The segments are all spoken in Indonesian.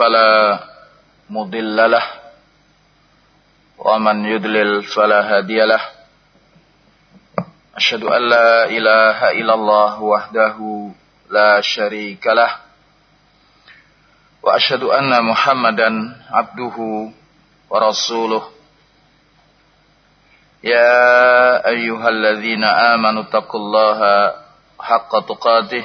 فلا مضل له ومن يدلل فلا هادي له أشهد أن لا إله إلا الله وحده لا شريك له وأشهد أن محمدا عبده ورسوله يا أيها الذين آمنوا اتقوا الله حق تقاته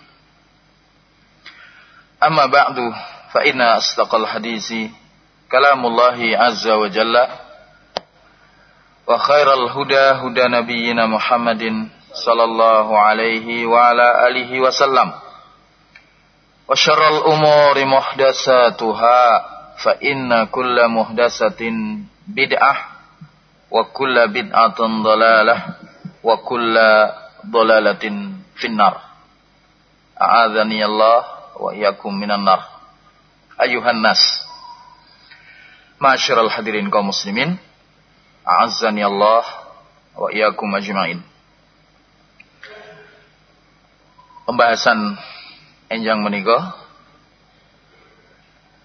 أما بعد فإن أصدق الحديث كلام الله عز وجل وخير الهدى هدى نبينا محمد صلى الله عليه وعلى آله وسلم وشر الأمور محدثاتها فإن كل محدثة بدعة وكل بدعة ضلالة وكل ضلالة في النار أعاذني الله wa iyyakum minan nar. Ayuhan nas. Ma'asyiral hadirin kaum muslimin, a'azzani Allah wa iyyakum ajmain. Pembahasan enjang menika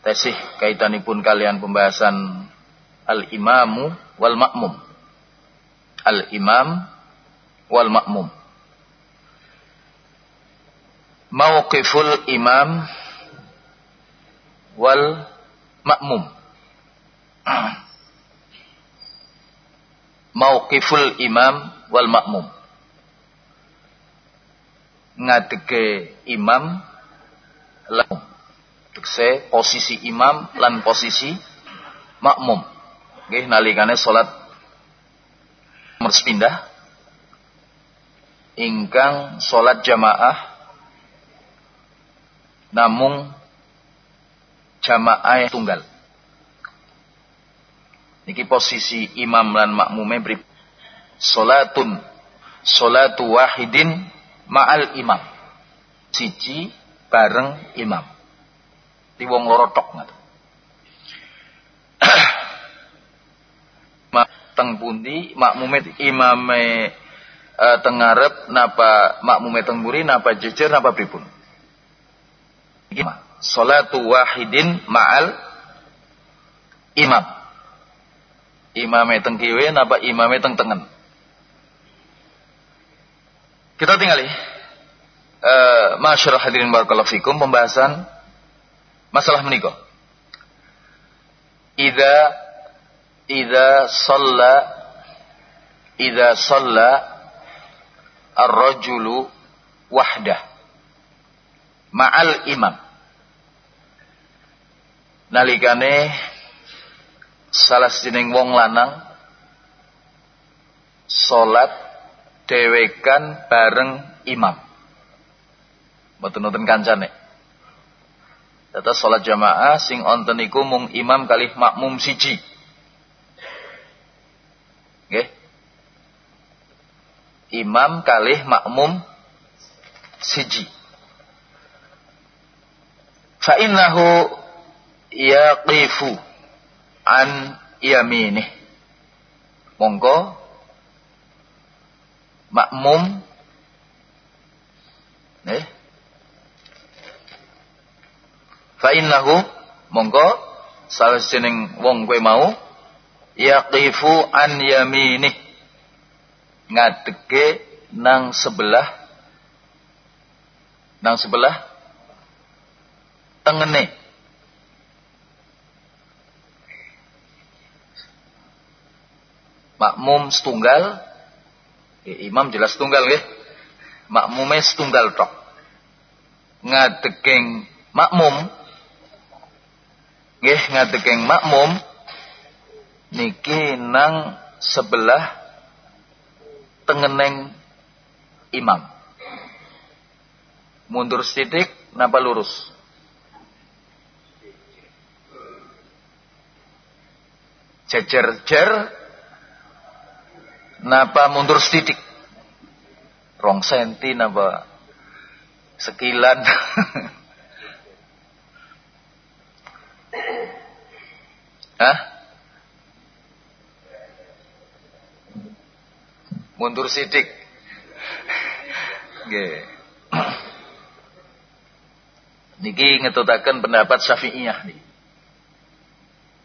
tesih kaitanipun kalian pembahasan al-imamu wal-makmum. Al-imam wal-makmum. Mauqiful imam wal makmum. mauqiful imam wal makmum ngadege imam lan tekse posisi imam lan posisi makmum nggih nalikane salat pindah. Ingkang salat jamaah namung jamaah tunggal Niki posisi imam lan makmume beri salatun salatu wahidin ma'al imam. Siji bareng imam. Di wong loro tok teng pundi makmume imame uh, teng ngarep napa makmume teng mburi napa jejer napa pripun. Iki salatu wahidin ma'al imam. Imame teng kiwe napa imame teng tengen. Kita tinggali. Uh, eh, hadirin barakallahu fikum pembahasan masalah menikah. Ida Ida salla Ida salla ar-rajulu wahdah ma'al imam nalikane salah sining wong lanang salat dewekan bareng imam. Mboten nonton kancane. Data salat jamaah sing onten iku mung imam kalih makmum siji. Nggih. Imam kalih makmum siji. Fa innahu yaqifu an yamini. Monggo. Makmum. Eh fa innahu monggo. Salah jeneng wong kowe mau. Yaqifu an yamini ngadege nang sebelah. Nang sebelah tengene. Makmum setunggal, ya, imam jelas setunggal ya. Makmumnya setunggal tok. Ngadegeng makmum, ya, ngadegeng makmum niki nang sebelah tengeneng imam mundur sidik, napa lurus jejer-jer napa mundur sedikit rong senti napa sekilan Hah? Mundur sidik. Nggih. Niki ngetutaken pendapat Syafi'iyah.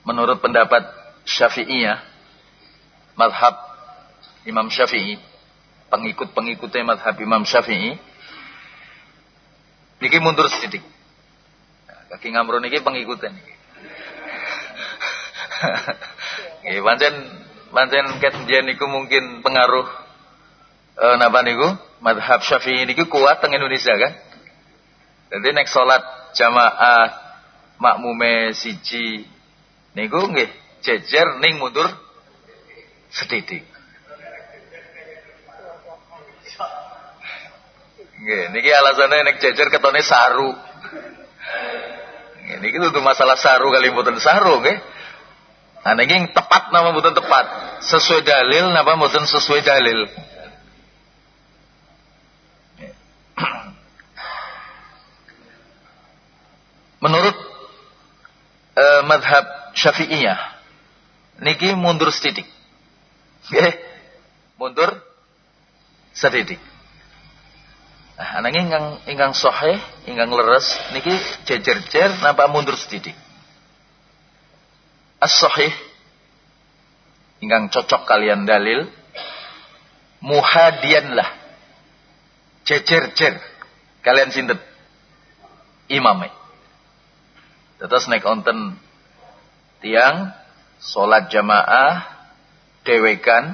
Menurut pendapat Syafi'iyah, madhab Imam Syafi'i, pengikut-pengikutnya madhab Imam Syafi'i, niki mundur sedikit. Kaki ngamro niki pengikutnya niki. Nggih, pancen pancen ket niku mungkin pengaruh eh napa niku? Madhab Syafi'i niku kuat teng Indonesia kan? Jadi nek salat jamaah makmume siji niku nggih jejer ning mundur sedidik. Nggih, niki alasannya nek jejer ketone saru. Nggih, niki kudu masalah saru kali mboten saru nggih. Nah ini tepat nama bukan tepat. Sesuai dalil nama bukan sesuai dalil. Menurut uh, madhab syafi'iyah. Niki mundur sedidik. Oke. Mundur sedidik. Nah, anangnya ingkang ingkang sahih, ingkang leres niki jejer-jer napa mundur sedidik as-sahih ingkang cocok kalian dalil muhadianlah jejer-jer kalian sinten imame terus naik onten tiang salat jamaah dewekan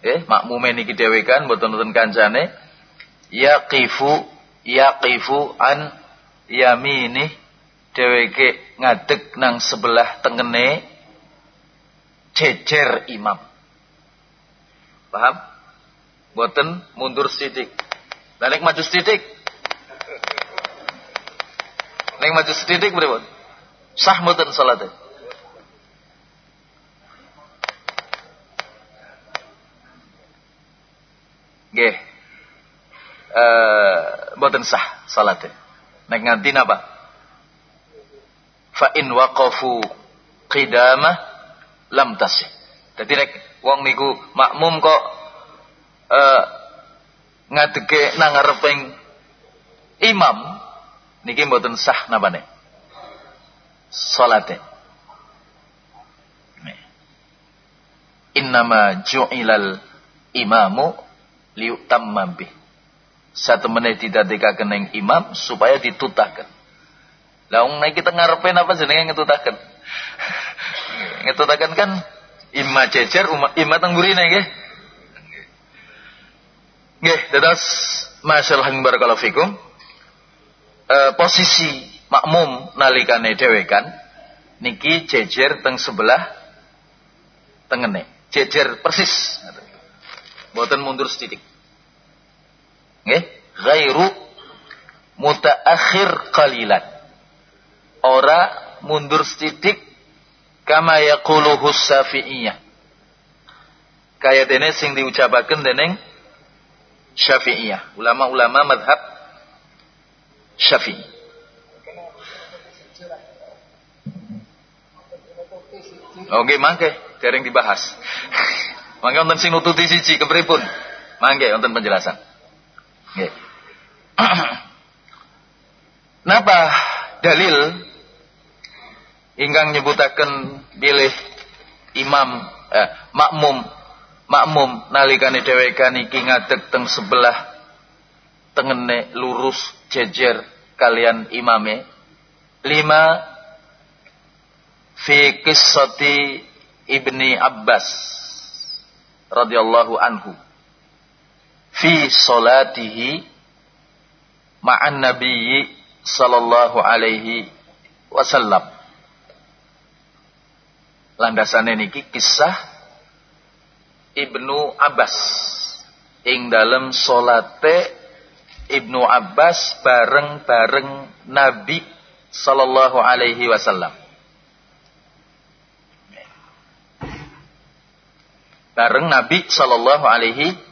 eh makmume niki dewekan mboten wonten kancane yaqifu yaqifu an yamini dheweke ngadeg nang sebelah tengene jejer imam. Paham? Boten mundur sidik. Nek maju sidik. Nek maju sidik pripun? Sah mboten salate? Nggih. Eh, sah salate. Nek nganti napa? fa in waqafu qidamah lam tasih. Dadi nek wong niku makmum kok uh, ngadege nang ngareping imam niki mboten sah napane. Salate. Innama ju'ilal imamu liutamma bih. Satu menit tidak dikakeneng imam supaya ditutakan. Lah wong nek kita ngarepe napa jenenge ngetutaken. ngetutaken kan imma jejer imma teng burine nggih. Nggih, dados masyaallah barakallahu fikum. E, posisi makmum nalikane dhewekan niki jejer teng sebelah tengene. Jejer persis. Boten mundur sedikit. Nggih, ghairu mutaakhir qalilan ora mundur setitik kama yaquluhu syafi'iyah kaya dene sing diucapaken dening syafi'iyah ulama-ulama madhab syafi'i Oke, mangke dereng dibahas. mangke wonten sing nututi siji kepripun? Mangke wonten penjelasan. Napa dalil ingkang nyebutaken bilih imam eh, makmum makmum nalikane dhewekan iki ngadeg teng sebelah tengene lurus jejer kalian imame. Lima fi qissati ibni Abbas radhiyallahu anhu fi salatihi ma'an nabiyyi sallallahu alaihi wasallam. Landasane niki kisah Ibnu Abbas ing dalam salate Ibnu Abbas bareng-bareng Nabi sallallahu alaihi wasallam. Bareng Nabi sallallahu alaihi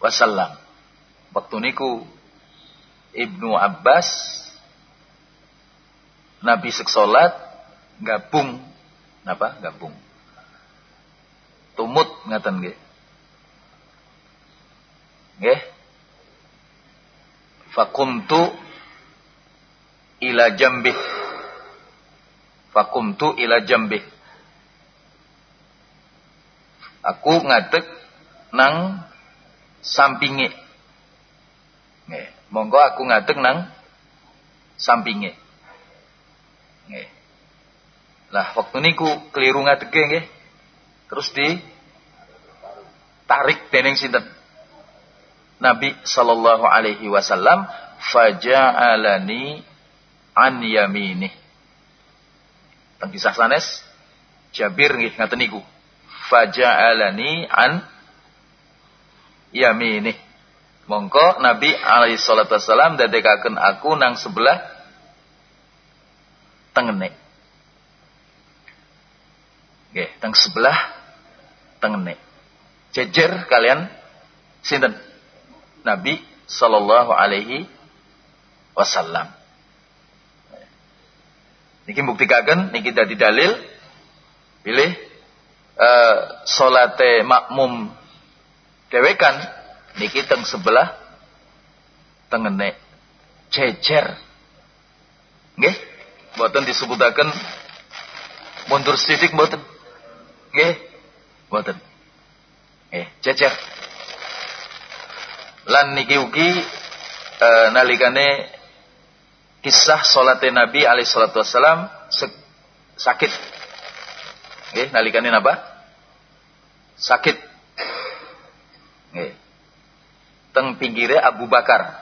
wasallam. Waktu niku Ibnu Abbas Nabi seksolat gabung. Apa gabung. Tumut ngaten nggih. Nggih. Fakumtu ila jambih. Fakumtu ila jambih. Aku ngadeg nang sampinge. Nggih. Monggo aku ngadeg nang sampinge. Nggih. Lah waktu niku keliru ngadege nggih. Terus di tarik dening sinten? Nabi sallallahu alaihi wasallam faja'alani an yamini teng kisah sanes Jabir nggih ngaten niku faja'alani an yamini. Mongko Nabi alaihi salatu wasallam dadekaken aku nang sebelah tengene. Nggih teng sebelah tengene. Jejer kalian sinten? Nabi sallallahu alaihi wasallam. Niki buktikaken niki dadi dalil. Pilih uh, salate makmum dewekan. Niki teng sebelah. Tengene cecer nggih. Mboten disebutaken. Mundur sedikit mboten. Nggih. Mboten. Eh cecer lan niki ugi e, nalikane kisah salat Nabi alaihi salatu wasalam sakit. Nggih nalikane napa? Sakit nggih teng pinggire Abu Bakar.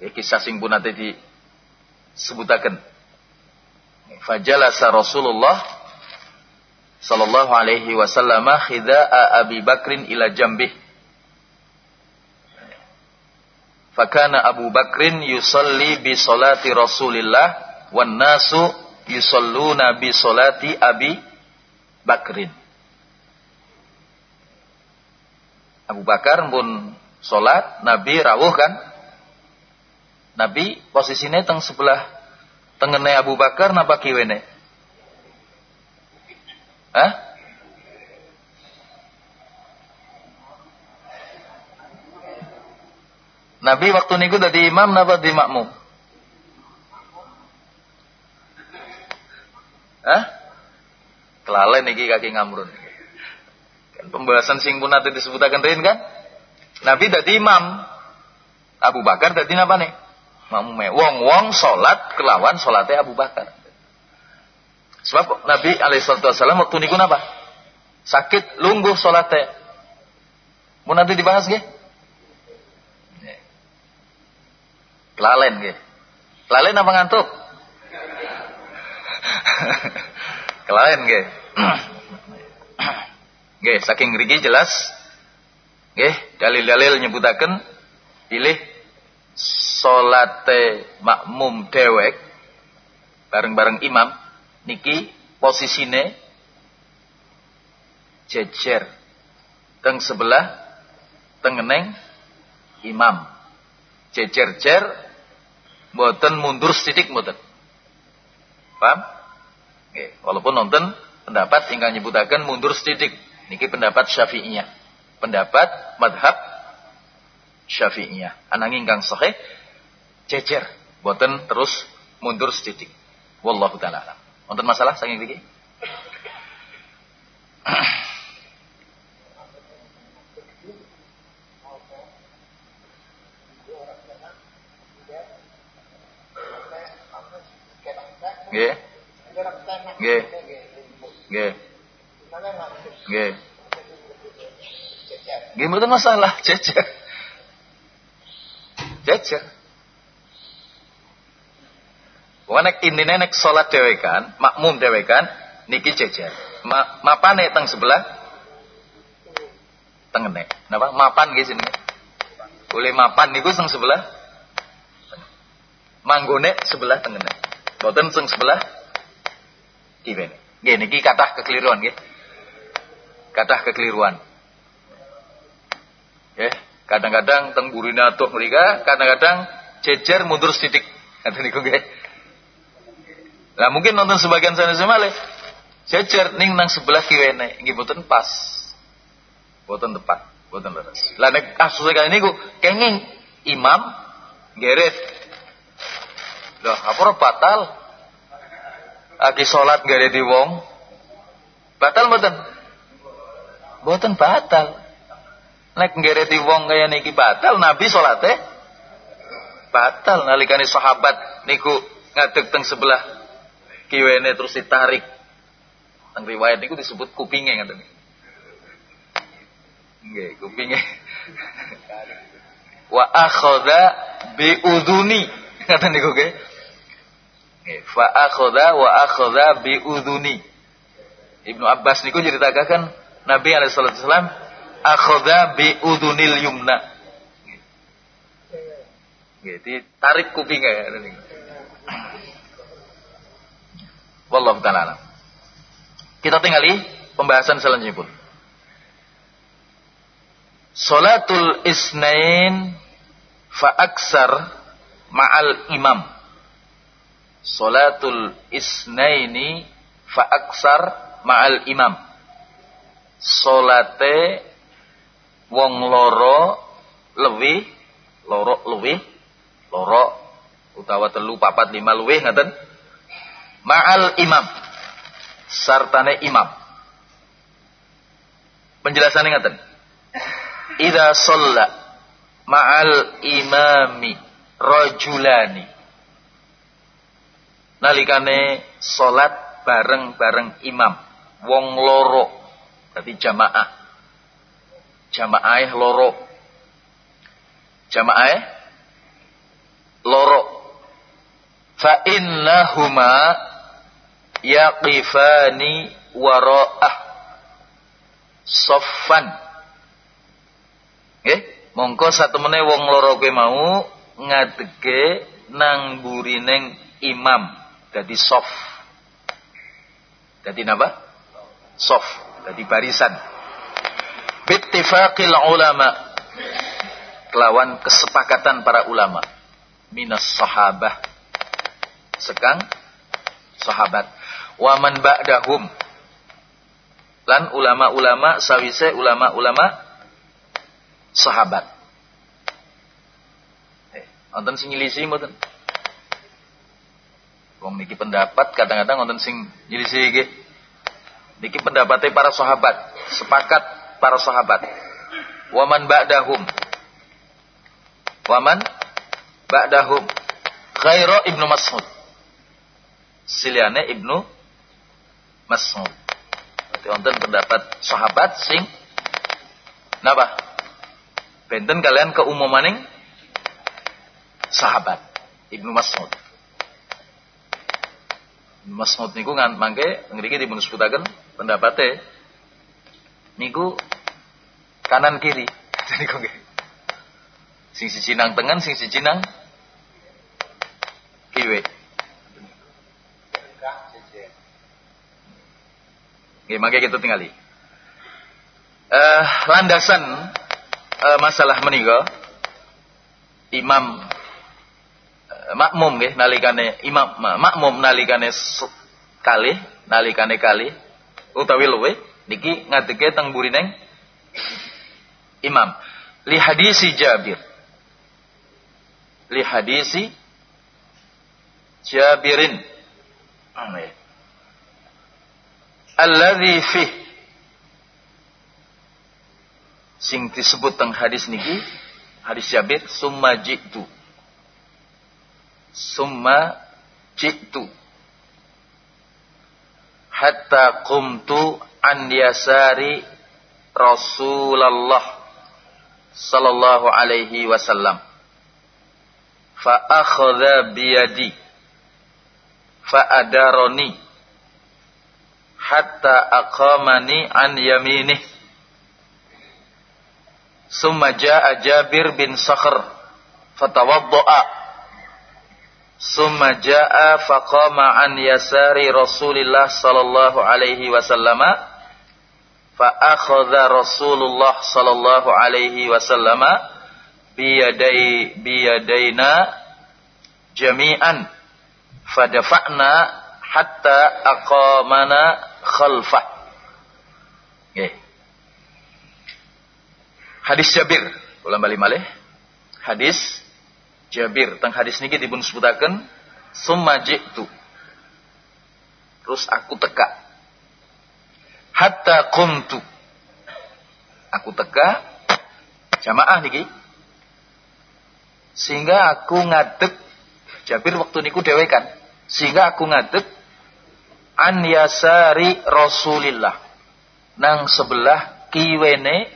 Ya, kisah sing pun nanti disebutaken. Fajalasa Rasulullah sallallahu alaihi wasallam khida'a Abi Bakrin ila jambih. Fakana Abu Bakrin yusalli bi salati Rasulillah wan nasu yusalluna bi salati Abi Bakrin. Abu Bakar pun sholat, Nabi rawuh kan? Nabi posisinya teng sebelah tengene Abu Bakar napa kiwene? Hah? Nabi waktu niku dadi imam napa di makmum? Hah? Kelalen niki kaki ngamrun. Pembahasan sing pun nanti disebutaken rin kan? Nabi dadi imam. Abu Bakar dadi napa nih? Mamume. Wong-wong salat kelawan salatnya Abu Bakar. Sebab Nabi alaihissalam waktu niku napa? Sakit lungguh salatnya. Mau nanti dibahas nggih? Kelalen nggih. Kelalen apa ngantuk? Kelalen nggih. Nggih, saking rigi jelas. Nggih, dalil-dalil nyebutaken pilih salate makmum dewek bareng-bareng imam niki posisine jejer teng sebelah tengeneng imam. Jejer-jer mboten mundur sedikit mboten. Paham? Nggih, walaupun nonton pendapat ingkang nyebutaken mundur sedikit niki pendapat Syafi'iyah pendapat madhab syafi'iyah. Ananging kang sahih cecer. Boten terus mundur sedikit. Wallahu ta'ala alam. Untuk masalah saking iki? Nggih. Nggih. Nggih. Nggih. Gimana masalah jejer. Jejer. Pokoknya intinya nek sholat dewekan, makmum dewekan, niki jejer. Ma, mapane teng sebelah tengene. Napa? Mapan nggih sini. Boleh mapan niku teng sebelah manggone sebelah tengene. Boten teng sebelah kiwene. Nggih niki kathah kekeliruan nggih. Kathah kekeliruan. Ya, kadang-kadang teng burina tuh mereka, kadang-kadang jejer mundur sedikit. Kata niku nggih. Lah mungkin nonton sebagian sana semale Jejer ning nang sebelah kiwene nggih boten pas. Boten tepat, boten leres. Lah nek kasus kali niku kenging imam geret. Lah apa batal? Lagi salat gak di wong. Batal boten? Boten batal. Nek ngereti wong kaya niki batal Nabi salate batal nalikane sahabat niku ngadeg teng sebelah kiwene terus ditarik Teng riwayat niku disebut kupinge ngoten. Nggih, kupinge. Wa akhadha bi udhuni. Ngoten niku nggih. Nggih, fa akhadha wa akhadha bi udhuni. Ibnu Abbas niku ceritakan Nabi alaihi salatu wasallam akhadha bi udhunil yumna. Nggih, tarik kupinge ngoten niku. Wallahu ta'ala kita tinggali pembahasan selanjutnya pun. Salatul isnain fa'aksar ma'al imam. Salatul isnaini fa'aksar ma'al imam. Salate wong loro lebih loro lebih loro utawa telu papat lima luwih ngaten ma'al imam sartane imam. Penjelasan ingatan. Ida sholla ma'al imami rajulani. Nalikane salat bareng-bareng imam. Wong loro. Berarti jamaah. Jamaah loro. Jamaah loro. Fa innahuma yaqifani wara'ah soffan nggih mongko satemene wong loro kowe mau ngadege nang burining imam dadi sof dadi napa sof dadi barisan. Bittifaqil ulama. Kelawan kesepakatan para ulama. Minas sahabah. Sekang. Sahabat. Waman ba'dahum. Lan ulama-ulama sawise ulama-ulama sahabat. Eh wonten sing nyilisi mboten? Wong niki pendapat kadang-kadang wonten sing nyilisi nggih niki pendapatnya para sahabat. Sepakat para sahabat. Waman ba'dahum. Waman ba'dahum. Khairu ibnu mas'ud. Siliane ibnu Mas'ud. Berarti wonten pendapat sahabat sing napa? Benten kalian keumumaning sahabat. Ibnu Mas'ud. Ibnu Mas'ud niku ngan mangke ngriki dipun sebutaken pendapate niku kanan kiri. Niku nggih. Sing siji nang tengen, sing siji nang kiwe. Oke, maka kita tinggali. Uh, landasan uh, masalah menika imam uh, makmum nggih nalikane imam makmum nalikane kali nalikane kali utawi luwe niki ngadege teng burineng imam. Li hadisi Jabir. Li hadisi Jabirin. Amin alladzi fi. Sing disebut teng hadis niki hadis Jabir summa jitu. Summa jitu hatta qumtu an yasari Rasulullah sallallahu alaihi wasallam. Fa akhadha biyadi fa adaroni hatta aqamani an yaminih. Summa jaa Jabir bin Sakhr fatawadda'a. Summa jaa faqama an yasari Rasulillah sallallahu alaihi wasallama fa akhadha Rasulullah sallallahu alaihi wasallama biyadai biyadaina jami'an. Fadafa'na hatta aqamana khalfah okay. hadis Jabir. Ulang balik hadis Jabir. Tentang hadis niki dipun sebutaken summa jitu. Terus aku teka hatta qumtu. Aku teka jamaah niki. Sehingga aku ngadeg. Jabir waktu niku dewekan sehingga aku ngadeg. An yasari Rasulillah. Nang sebelah kiwene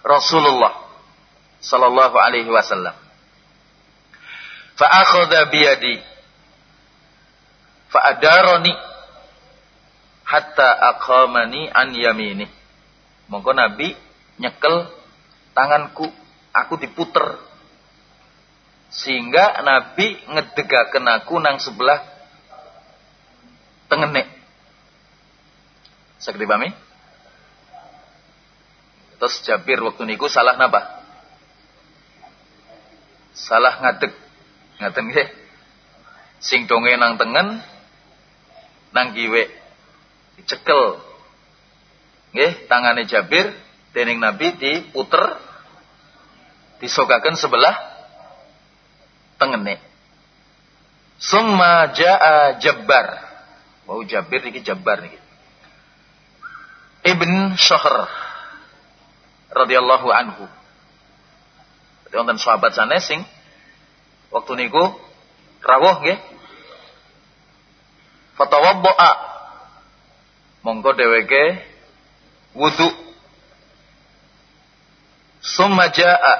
Rasulullah sallallahu alaihi wasallam fa akhadha biyadi fa adarani hatta aqamani an yamini. Monggo Nabi nyekel tanganku, aku diputer. Sehingga Nabi ngedegaken aku nang sebelah tengene. Sakti pahami? Terus Jabir waktu niku salah napa? Salah ngadeg. Ngaten nggih. Sing donge nang tengen nang kiwe dicekel. Nggih tangane Jabir dening Nabi diputer disogaken sebelah tengene. Summa jaa Jabbar. Mau Jabir iki Jabbar niki. Ibn Syahr radhiyallahu anhu. Wonten sahabat sanes sing waktu niku rawuh nggih. Fatawaddaa monggo dheweke wudu. Summa jaa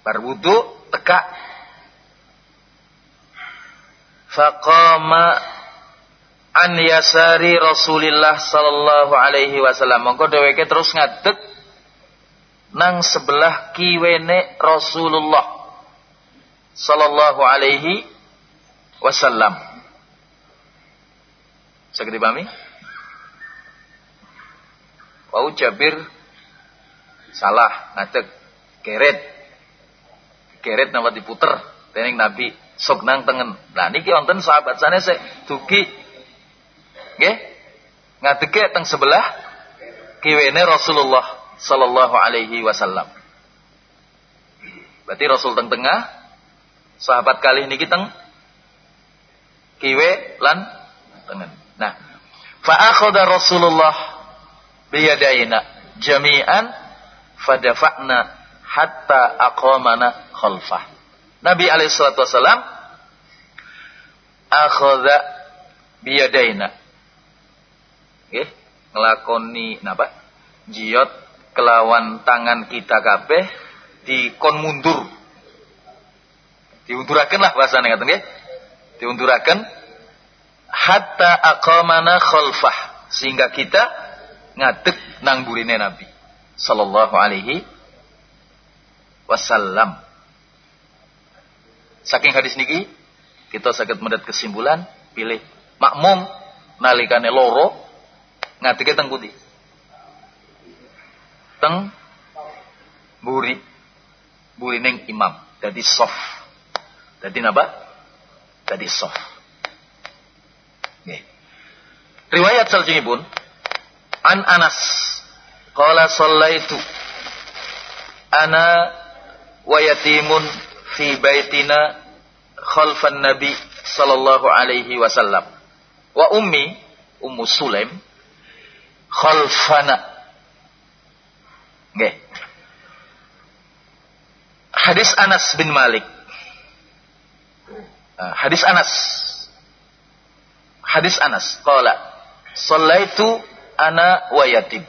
bar wudu teka faqama an yasari Rasulillah sallallahu alaihi wasallam. Monggo dheweke terus ngadeg nang sebelah kiwene Rasulullah sallallahu alaihi wasallam Saged dipahami? Wau Jabir salah ngadeg keret. Keret nama diputer dening Nabi sok nang tengen. Nah niki wonten sahabat sanes dugi nggih ngadege teng sebelah kiwene Rasulullah sallallahu alaihi wasallam. Berarti Rasul teng tengah, sahabat kali niki teng kiwe lan tengen. Nah, fa akhadha Rasulullah biyadaina jami'an fadafa'na hatta aqamana khalfah. Nabi alaihi salatu wasalam akhadha biyadaina. Nggih, nglakoni napa? Jiot kelawan tangan kita kabeh dikon mundur. Diunduraken lah bahasane ngaten nggih. Diunduraken hatta aqamana khalfah sehingga kita ngadeg nang burine Nabi sallallahu alaihi wasallam. Saking hadis niki kita sakit mendat kesimpulan pilih makmum nalikane loro ngadege teng pundi? Teng buri burining imam. Jadi soft. Jadi napa? Jadi soft. Riwayat pun an Anas. Qala sallaitu. Ana wa yatimun fi baitina khalfan nabi sallallahu alaihi wasallam. Wa ummi ummu sulaim khalfana. Nggih. Hadis Anas bin Malik ah, hadis Anas hadis Anas qala Sallaitu ana wa yatim.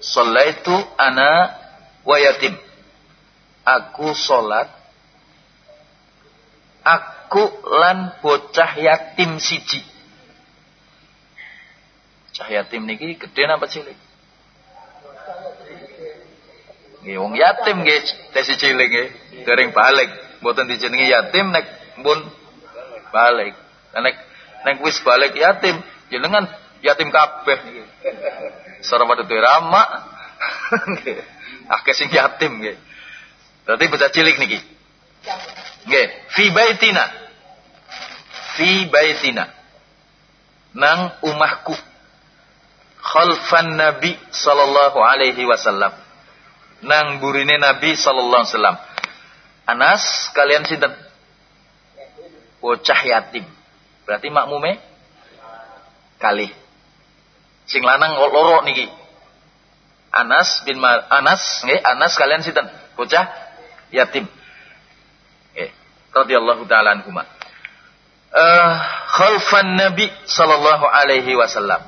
Sallaitu ana wa yatim. Aku salat aku lan bocah yatim siji. Cah yatim niki gede apa cilik? Nggih wong yatim nggih tesi cilik nggih, dereng balik. Mboten dijenengi yatim nek pun balik. Nek nek wis balik yatim, jenengan yatim kabeh. Sora padha rama. Akeh sing yatim nggih. Berarti bocah cilik niki. Nggih, fi baitina. Fi baitina. Nang umahku. Khalfan Nabi sallallahu alaihi wasallam. Nang burine Nabi sallallahu alaihi wasallam. Anas kalian sinten? Bocah yatim. Berarti makmume kali. Sing lanang loro niki. Anas bin Mar Anas nggih Anas kalian sinten? Bocah yatim. Eh, radhiyallahu taala anhuma. Uh, khalfan Nabi sallallahu alaihi wasallam.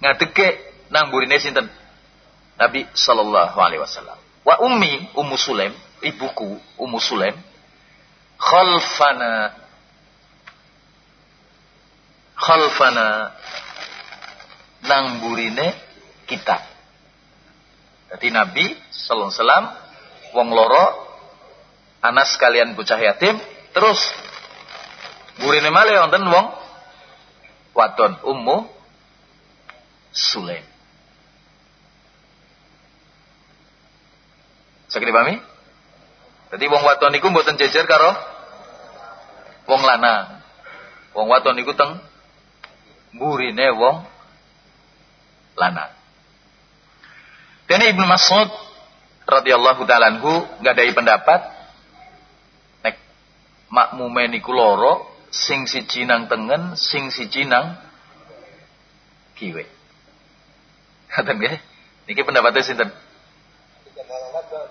Ngadeke nang burine sinten? Nabi sallallahu alaihi wasallam. Wa ummi Ummu Sulaim ibuku Ummu Sulaim khalfana khalfana nang burine kita. Jadi Nabi sallallahu alaihi wasallam wong loro anas kalian bocah yatim terus burine malih wonten wong wadon Ummu Sulaim. Sakit dipahami? Jadi wong wadon niku mboten jejer karo wong lanang. Wong wadon niku teng burine wong lanang. Dene Ibnu Mas'ud radhiyallahu taala anhu nggadahi pendapat nek makmume niku loro sing siji nang tengen, sing siji nang kiwe. Ngaten nggih? Niki pendapatnya sinten?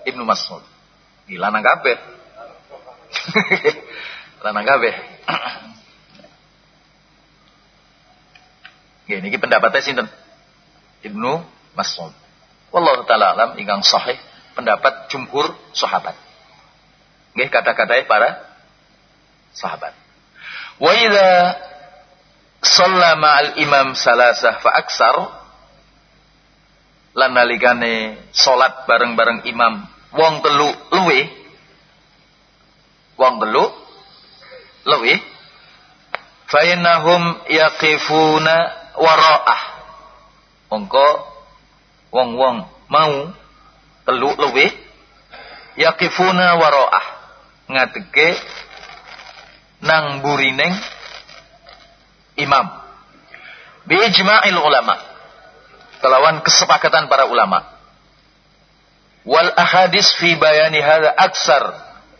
Ibnu Mas'ud. Di lanang kabeh. lanang kabeh. Nggih niki pendapatnya sinten? Ibnu Mas'ud. Wallahu taala alam ingkang sahih pendapat jumhur sahabat. Nggih kata-katanya para sahabat. Wa idza shalla ma'al imam salasah fa aksar lan nalikane salat bareng-bareng imam wong telu luwe. Wong telu luwe. Fa innahum yaqifuna wara'ah. Mongko wong-wong mau telu luwe yaqifuna wara'ah. Ngadege nang burineng imam. Bi ijma'il ulama. Kelawan kesepakatan para ulama wal ahadis fi bayani hadza aksar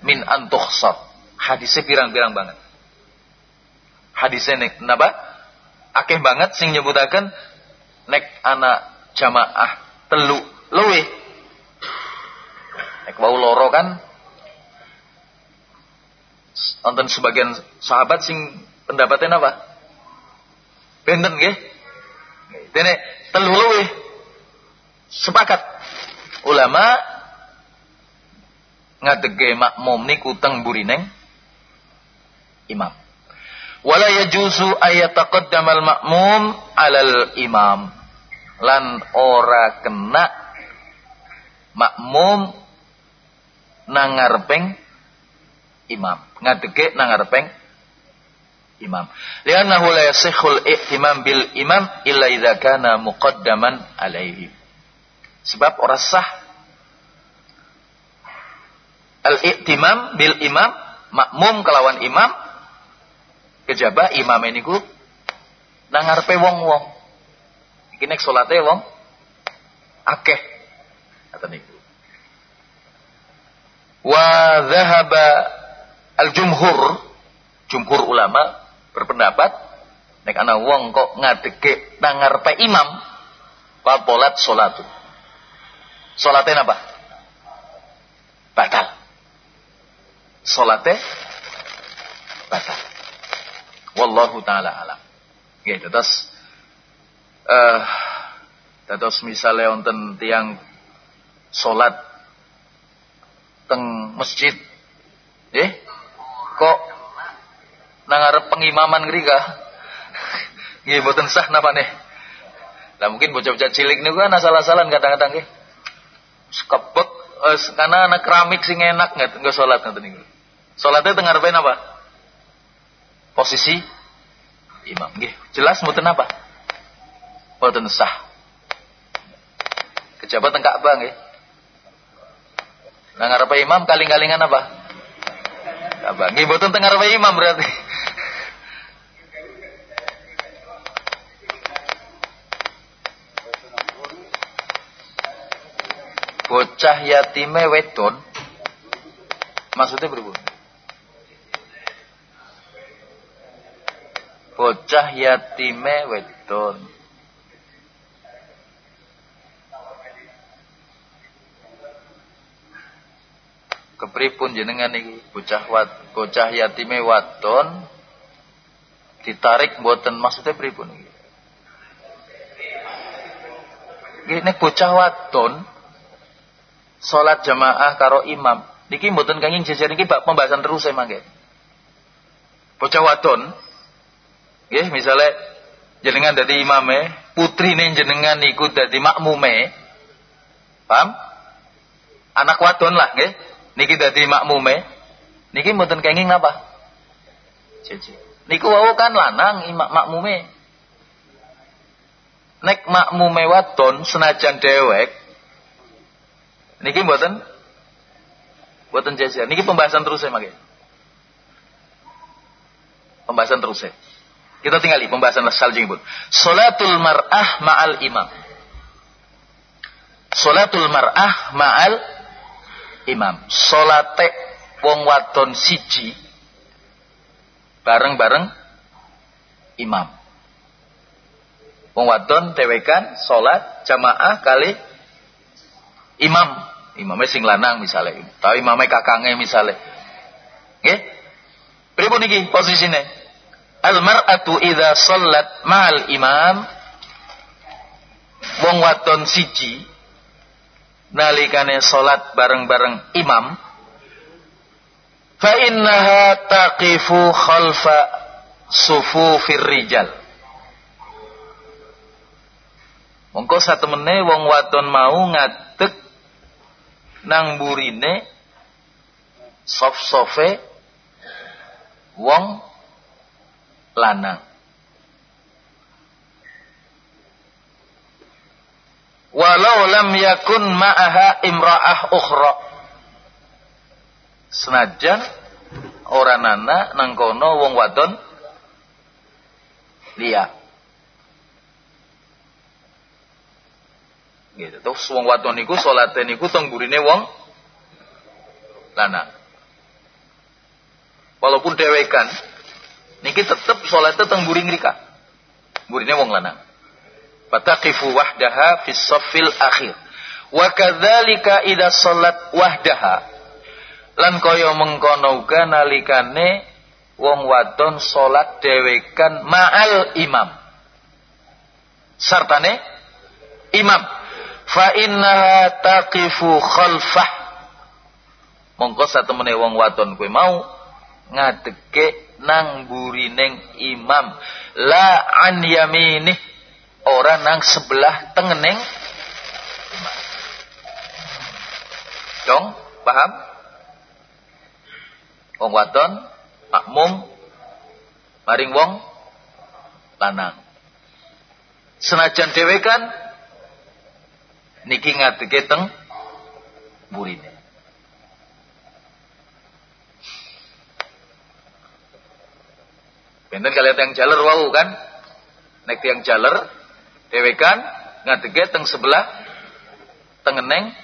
min an tukhsar. Hadisnya pirang-pirang banget. Hadisnya nek napa? Akeh banget sing nyebutaken nek anak jamaah telu luwe nek wau loro kan? Nonton sebagian sahabat sing pendapatnya apa benten nggih? Dene telu luwe sepakat ulama ngadege makmum niku teng burineng imam. Wala yajuzu ayataqaddamal makmum alal imam. Lan ora kena makmum nangarpeng imam. Ngadege nangarpeng imam. Liannahu la yasihul i'timam bil imam illa idza kana muqaddaman alaihi sebab ora sah. Al-i'timam bil imam makmum kelawan imam kejaba imam ini ku nangarpe wong-wong. Iki nek wong akeh kata niku. Wa dhahaba al-jumhur jumhur ulama berpendapat nek ana wong kok ngadege nangarpe imam Papolat salatu Salatnya apa? Batal. Salatnya batal. Wallahu taala alam. Gitu terus uh, Dados misale wonten tiang salat teng masjid. Eh? Kok nang pengimaman ngrika? Nggih mboten sah napa nih? Lah mungkin bocah-bocah cilik niku kan asal-asalan kadang-kadang nggih. Sekebek eh, karena anak keramik sing enak nggak nggak sholat nanti nih. Sholatnya tengah apa? Posisi imam. Nggih, jelas mboten apa? Mboten sah. Kejabat teng Ka'bah nggih. Nang ngarepe imam kaling-kalingan apa? Ka'bah. Nggih mboten teng imam berarti. Bocah yatime wedon. Maksudnya berapa? Bocah yatime wedon. Kepripun jenengan iki? Bocah wat bocah yatime wadon ditarik mboten. Maksudnya pripun iki? Ini bocah wadon salat jamaah karo imam niki mboten kenging jejer niki bab pembahasan terus saya mangke bocah wadon nggih misale jenengan dadi imame putrine jenengan niku dadi makmume paham anak wadon lah nggih Niki dadi makmume. Niki mboten kenging napa? Cici. Niku wau kan lanang imak makmume. Nek makmume wadon senajan dewek niki mboten mboten jajar. Niki pembahasan terus ya mangke. Pembahasan terus ya. Kita tinggali pembahasan pun. Salatul mar'ah ma'al imam. Salatul mar'ah ma'al imam. Salate wong wadon siji bareng-bareng imam. Wong wadon dewekan salat jamaah kali imam. Imamnya sing lanang misalnya, tapi imamnya kakangnya misalnya. Nggih? Pripun iki posisine? Al mar'atu idza sallat ma'al imam wong wadon siji nalikane salat bareng-bareng imam fa innaha taqifu khalfa sufufir rijal mongko satemene wong wadon mau ngadeg nang burine sof-sofe wong lanang. Walau lam yakun ma'aha imra'ah ukhra. Senajan orang nana nang kono wong wadon liya gitu. Terus wong wadon niku salate niku teng burine wong lanang. Walaupun dewekan niki tetep salate teng buring rika burine wong lanang. Fataqifu wahdaha fi saffil akhir. Wa kadzalika idza salat wahdaha. Lan kaya mengkono uga nalikane wong wadon salat dhewekan ma'al imam. Sartane imam fa innaha taqifu khalfah. Mongko satemene wong wadon kowe mau ngadeke nang burining imam. La an yaminih orang nang sebelah tengeneng dong paham? Wong wadon makmum maring wong lanang. Senajan dhewe kan niki ngadege teng burine Benten kalian yang jaler wau kan? Nek tiang jaler dewekan ngadege teng sebelah tengeneng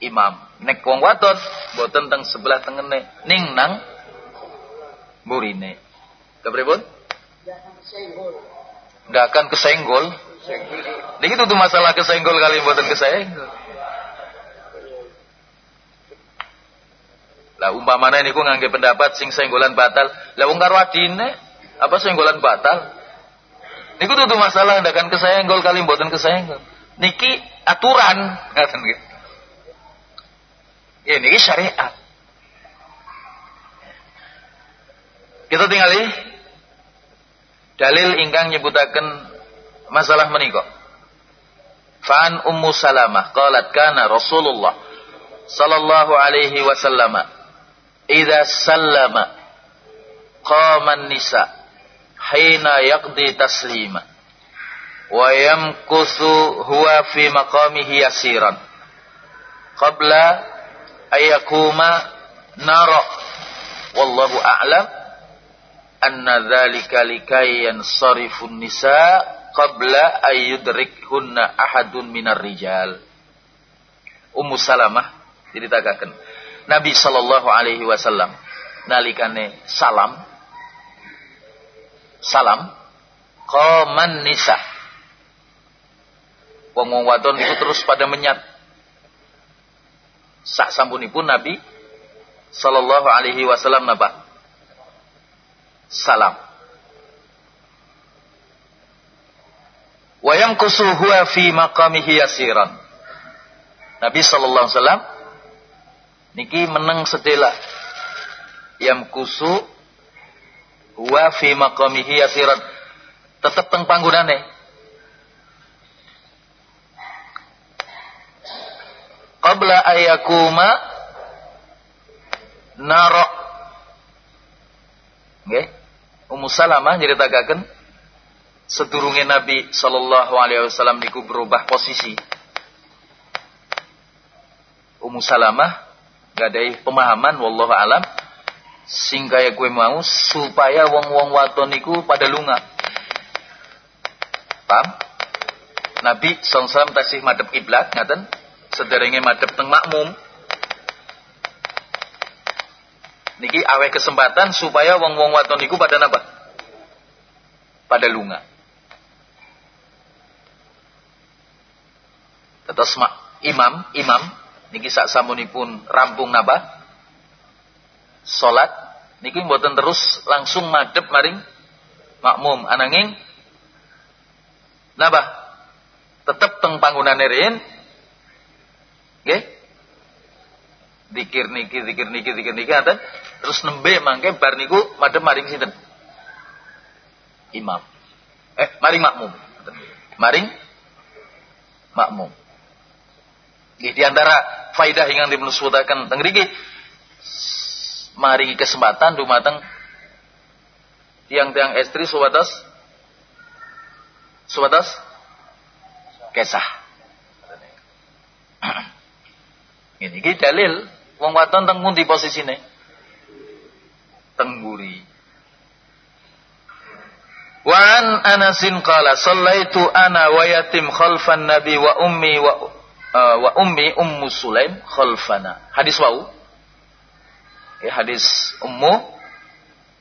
imam. Nek wong wadon boten teng sebelah tengene ning nang burine kepripun nggak akan kesenggol Niki tuh masalah kesenggol kali boten kesenggol lah umpamane niku ngangge pendapat sing senggolan batal lah wong karo adine apa senggolan batal Niku tuh masalah ndakan kesenggol kali mboten kesenggol. niki aturan ngaten gitu. Ya niki syariat. Kita tinggali dalil ingkang nyebutaken masalah menika. Fa'an Ummu Salamah qalat kana Rasulullah sallallahu alaihi wasallam idza sallama qama an-nisa hina yaqdi taslima wa yamkuthu huwa fi maqamihi yasiran qabla ayakuma nara wallahu a'lam anna dhalika likay yansarifun nisa qabla ayyudrikhunna ahadun minar rijal. Ummu Salamah diceritakan Nabi sallallahu alaihi wasallam nalikane salam salam qaman nisa wong wong wadon itu terus pada menyat. Sak sampunipun Nabi sallallahu alaihi wasallam napa? Salam Wayam kusuhuwa fi maqamihi yasiran. Nabi sallallahu alaihi wasallam niki meneng sedela. Yam kusu huwa fi maqamihi yasiran. Tetep teng panggonane. Qabla ayakuma naro. Nggih. Ummu Salamah nyritakaken sedurunge Nabi Shallallahu Alaihi Wasallam niku berubah posisi. Ummu Salamah gak ada pemahaman, wallahu alam, sing kaya gue mau supaya wong-wong waton niku pada lunga. Paham? Nabi SAW tasih madep kiblat, ngaten, sederenge madep teng makmum. Niki awe kesempatan supaya wong-wong waton niku pada napa? Pada lunga. Tetes imam, imam. Niki sak samunipun rampung napa? Salat niki mboten terus langsung madhep maring makmum. Ananging napa? Tetep teng panggonane riyin nggih. Dikir niki dikir niki dikir niki ngaten. Terus nembe mangke bar niku madhep maring sinten? Imam. Eh maring makmum. Maring makmum di antara faidah yang dimenusutakan teng mari kesempatan dumateng tiang-tiang istri subatas subatas kesah. Ini ki dalil wong wadon teng pundi posisine? Teng buri Wa an Anasin qala sallaitu ana wa yatim khalfan nabi wa ummi wa uh, wa ummi ummu sulaim khalfana. Hadis wau. Ya, hadis ummu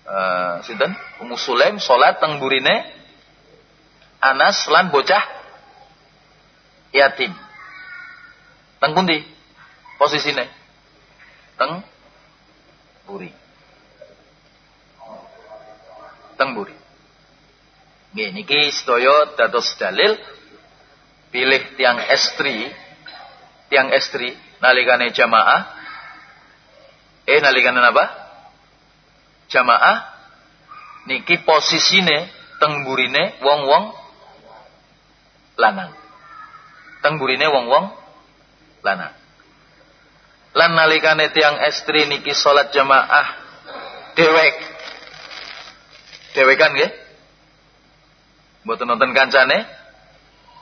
uh, sinten? Ummu Sulaim salat teng burine Anas lan bocah yatim. Teng pundi? Posisine? Teng buri. Teng buri. Nggih niki sedaya dados dalil pilih tiang estri tiang estri nalikane jamaah. Eh nalikane apa? Jamaah. Niki posisine tengburine wong-wong lanang. Tengburine wong-wong lanang. Lan nalikane tiang estri niki salat jamaah dewek. Dewekan nggih? Mboten nonton kancane?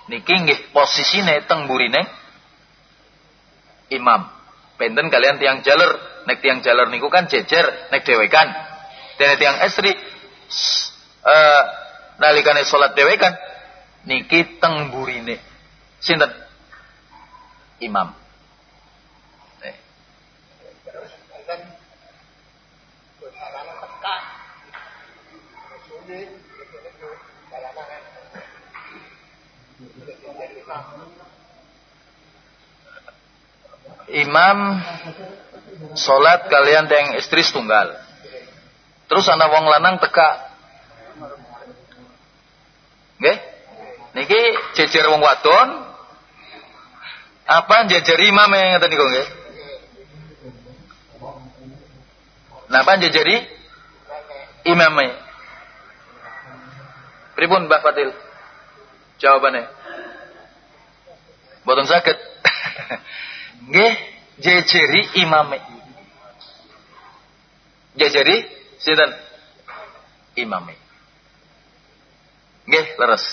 Niki nggih posisine teng burine imam. Benten kalian tiang jalur, nek tiang jalur niku kan jejer, nek dewekan. Dan tiang estri uh, nalikane salat dewekan niki teng burine. Sinten? Imam. Eh. Imam sholat kalian yang istri setunggal. Terus anak wong lanang teka. Nggih? Niki jejer wong wadon Apa jajari imam yang ngeten niku nggih? Napa jajari imamnya? Pripun Mbak Fatil? Jawabannya. Boten sakit. Nggih, jajari imame. Jajari sinten? Imame. Nggih, leres.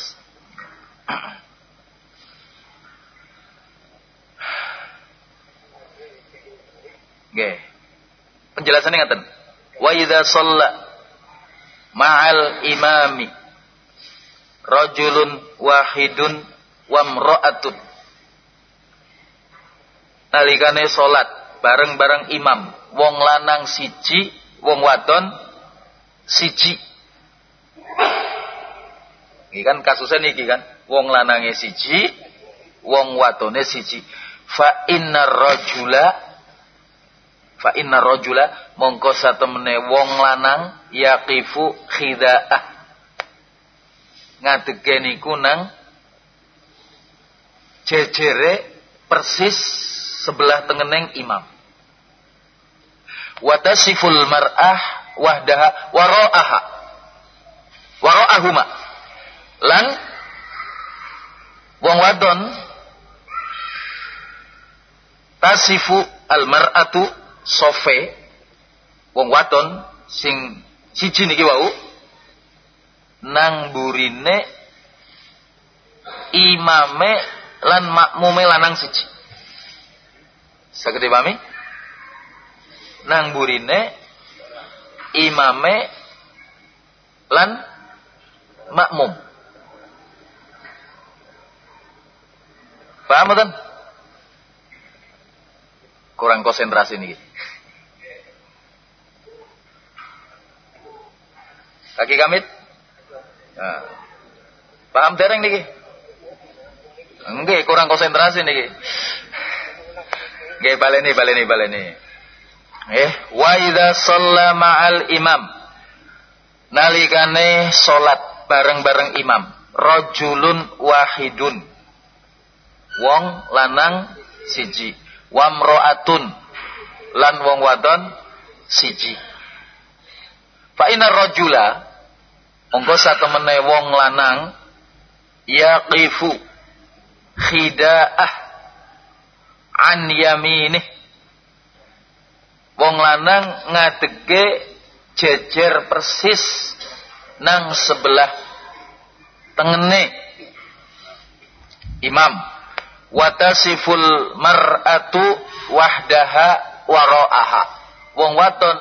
Nggih. Penjelasannya ngaten. Wa idza shalla ma'al imami rajulun wahidun wa imra'atun. Nalikane salat bareng-bareng imam, wong lanang siji, wong wadon siji. Iki kan kasusnya niki kan, wong lanange siji, wong wadone siji. Fa inna rajula fa inna rajula mongko satemene wong lanang yaqifu khidaah ngadege niku nang jejere persis sebelah tengeneng imam. Watasiful mar'ah wahdaha wara'aha wara'ahuma lan wong wadon tasifu al mar'atu sofe wong wadon sing siji niki wau nang burine imame lan makmume lanang siji saged dipahami nang burine imame lan makmum. Paham betul kurang konsentrasi nih kaki kamit nah. paham dereng nih enggak kurang konsentrasi nih Nggih baleni baleni baleni eh wa idza shalla ma'al imam. Nalikane salat bareng-bareng imam. Rajulun wahidun. Wong lanang siji. Wamro'atun lan wong wadon siji. Fa inna rajula monggo satemene wong lanang yaqifu khida'ah an yaminih. Wong lanang ngadege jejer persis nang sebelah tengene. Imam watasiful mar'atu wahdaha wara'aha. Wong waton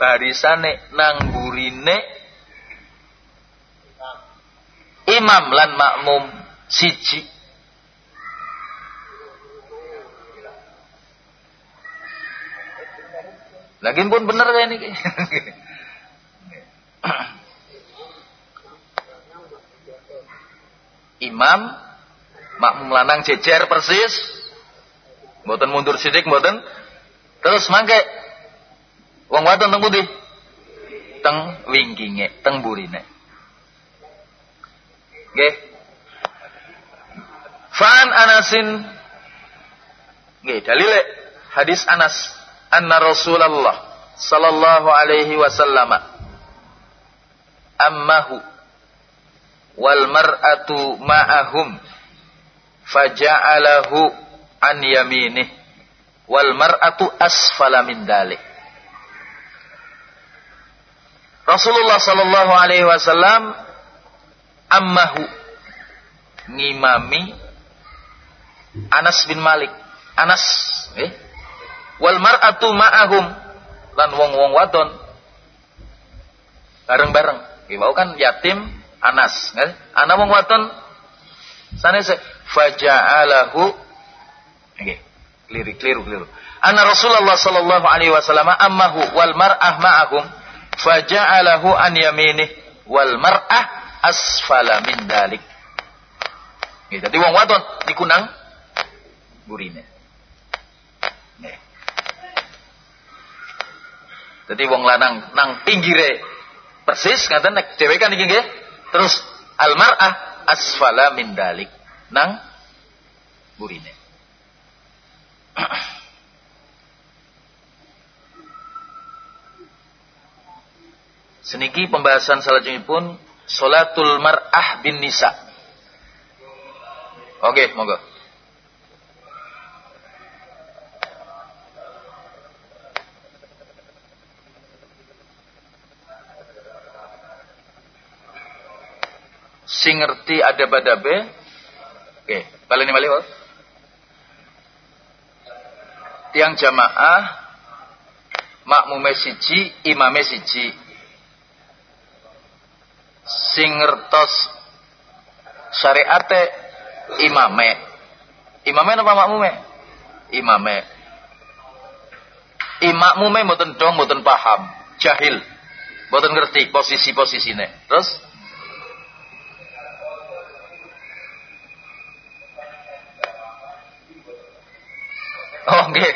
barisane nang burine imam lan makmum siji lagi pun bener kayak ini. Imam makmum lanang jejer persis. Mboten mundur sidik mboten. Terus mangke wong wadon teng putih teng wingkinge teng burine nggih. Fan Anasin. Nggih dalile hadis Anas anna Rasulullah sallallahu alaihi wasallam ammahu wal mar'atu ma'ahum faja'alahu an yaminih wal mar'atu asfala min dalik Rasulullah sallallahu alaihi wasallam ammahu ngimami Anas bin Malik. Anas eh wal mar'atu ma'ahum. Lan wong-wong wadon. Bareng-bareng. Iwau kan yatim Anas kan anak wong wadon sanes faja'alahu. Nggih. Lirik keliru keliru. Anna Rasulullah sallallahu alaihi wasallam ammahu wal mar'ah ma'ahum faja'alahu an yaminih wal mar'ah asfala min dalik. Nggih dadi wong wadon dikunang burine dadi wong lanang nang pinggire persis ngaten nek dhewe kan iki nggih terus al mar'ah asfala min dalik nang burine. Seniki pembahasan pun Salatul mar'ah bin nisa. Oke, monggo. Sing ngerti ada badabe. Oke, balik oh. Tiang jamaah makmume siji, imame siji sing ngertos syariate imame. Imame apa makmume? Imame. Imakmume mboten dong mboten paham, jahil. Mboten ngerti posisi-posisine. Terus Oh, nggih.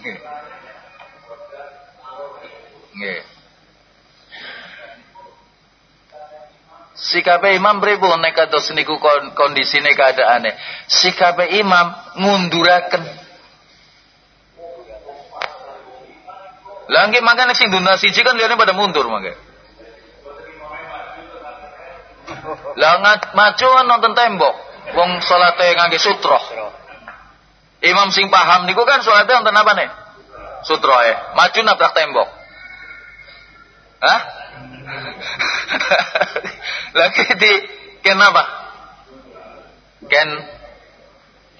Okay. Nggih. Sikape imam pripun nek kados niku kondisine keadaane. Sikape imam ngunduraken. Lah nggih makane sing duna siji kan liyane pada mundur mangke. Lah maju nonton tembok. Wong salate ngangge sutra. Imam sing paham niku kan salate nonton apa nih? Sutra eh. Maju nabrak tembok. Hah? Lagi di ken apa? Ken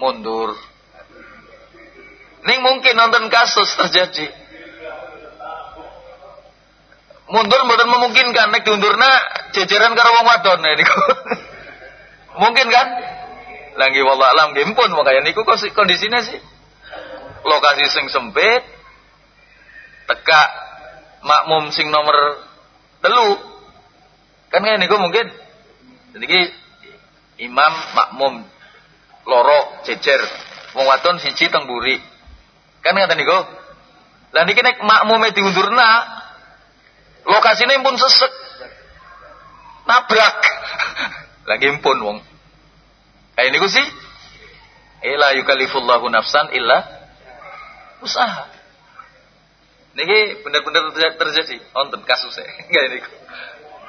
mundur. Ini mungkin nonton kasus terjadi. Mundur mboten memungkinkan. Nek diundurna jejeran karo wong wadon. Niku. mungkin kan? Lagi wallah alam. Nggih pun makanya niku kondisinya sih. Lokasi sing sempit teka makmum sing nomor telu. Kan kayak niku mungkin. Jadi imam makmum loro jejer. Wong wadon siji teng buri kan ngaten niku? Lah niki nek makmume diundurna lokasine pun sesek nabrak lagi pun wong kayak niku sih ila yukalifullahu nafsan illa usaha Niki bener-bener terjadi wonten kasusnya. Enggak ini.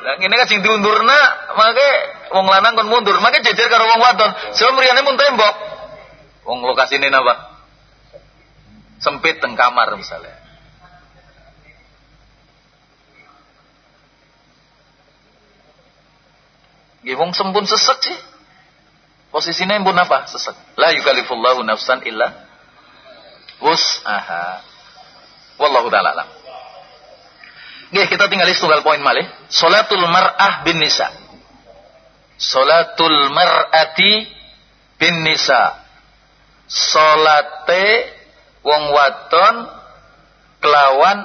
Lah ngene kan sing diundurna, make wong lanang kon mundur, make jejer karo wong wadon. Sebab mriyane mun tembok. Wong lokasine napa? Sempit teng kamar misalnya. Nggih wong sempun sesek sih. Posisinya pun apa? Sesek. La yukalifullahu nafsan illa wus'aha. Wallahu taala alam. Oke, kita tinggal tunggal poin malih. Salatul mar'ah bin nisa. Salatul mar'ati bin nisa. Salate wong waton kelawan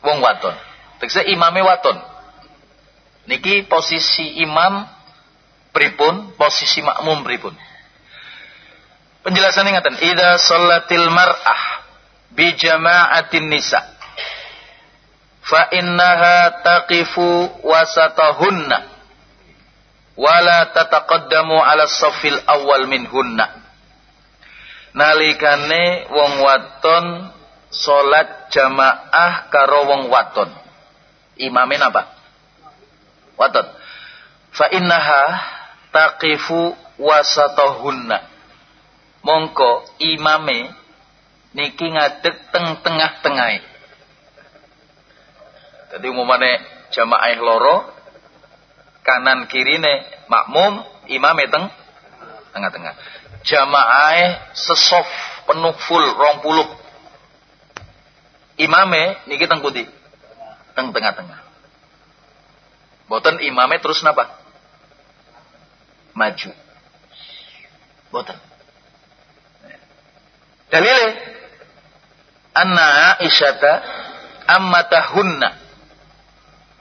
wong waton. Tegese imame waton. Niki posisi imam pripun, posisi makmum pripun. Penjelasan ingatan, idza salatil mar'ah bi jama'atin nisa fa innaha taqifu wasatahunna wala tataqaddamu ala safil awal minhunna. Nalikane wong waton salat jamaah karo wong waton. Imame napa? Waton. Fa innaha taqifu wasatahunna mongko imame niki ngadeg teng tengah-tengah. Jadi umumane jamaah loro kanan kirine makmum imam teng tengah-tengah. Jamaah sesof penuh full rong puluh. Imame niki teng putih teng tengah-tengah. Boten imame terus napa? Maju. Boten. Dalile anna Aisyata ammatahunna.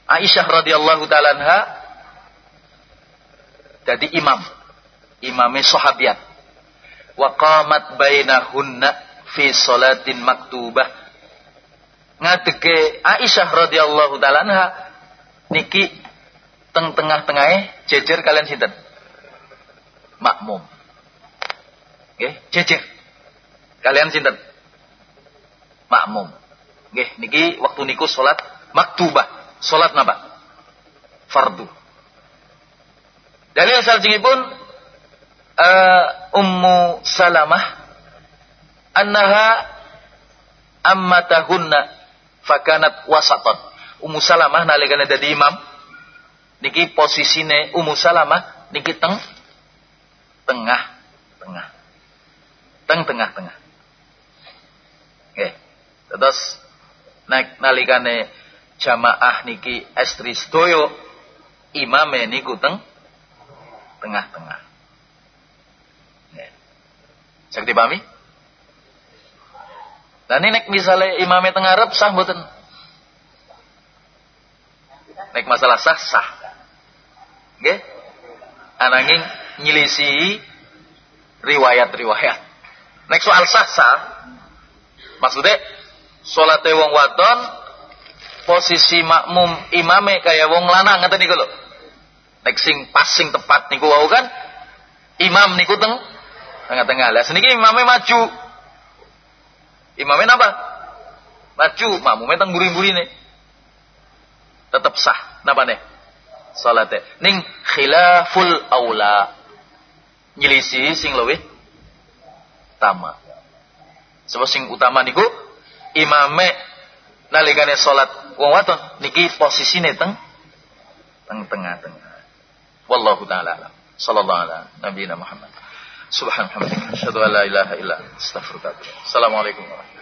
Aisyah radhiyallahu taala anha jadi imam. Imame sahabiat. Wa qamat bainahunna fi salatin maktubah. Ngadege Aisyah radhiyallahu taala anha niki teng tengah-tengahe jejer kalian sinten? Makmum. Nggih, jejer. Kalian sinten? Makmum. Nggih, niki waktu niku salat maktubah. Salat napa? Fardu. Dalil salajengipun uh, Ummu Salamah annaha ammatahunna fakanat wasatan. Ummu Salamah nalikane dadi imam niki posisine Ummu Salamah niki teng tengah tengah. Teng tengah tengah. Oke. Terus naik nalikane jamaah niki estri sedoyo imame niku teng tengah-tengah. Ya. Saya dipahami? Dan ini misalnya imamnya tengah Arab sah mboten? Nek masalah sah sah. Nggih? Ananging nyilisi riwayat-riwayat. Nek soal sah maksudnya salat wong wadon posisi makmum imame kaya wong lanang ngaten niku lho. Nek sing pas sing tepat niku wau kan imam niku teng tengah-tengah. Lah seniki imame maju. Imamnya apa? Maju, makmumnya teng buri nih. Tetap sah. Napa nih? Salatnya. Ning khilaful aula. Nyelisi sing luwih utama. Sebab sing utama niku imame nalikane salat wong wadon niki posisine teng teng tengah-tengah. Wallahu taala alam. Sallallahu ala nabiyina Muhammad. Subhanallah. Asyhadu an la ilaha illa atubu Assalamualaikum warahmatullahi